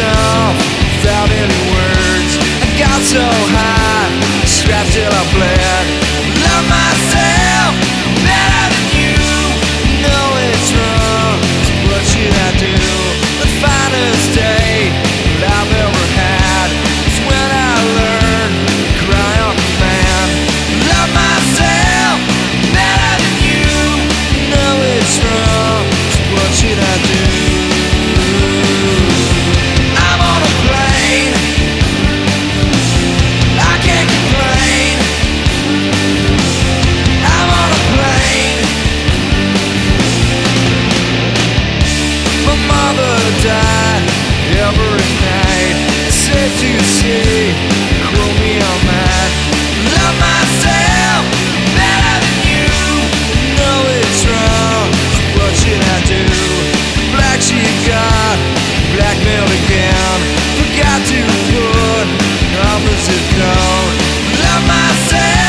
myself without any words. I got so high, strapped till I bled. love myself.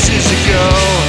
places to go.